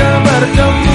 kita bertemu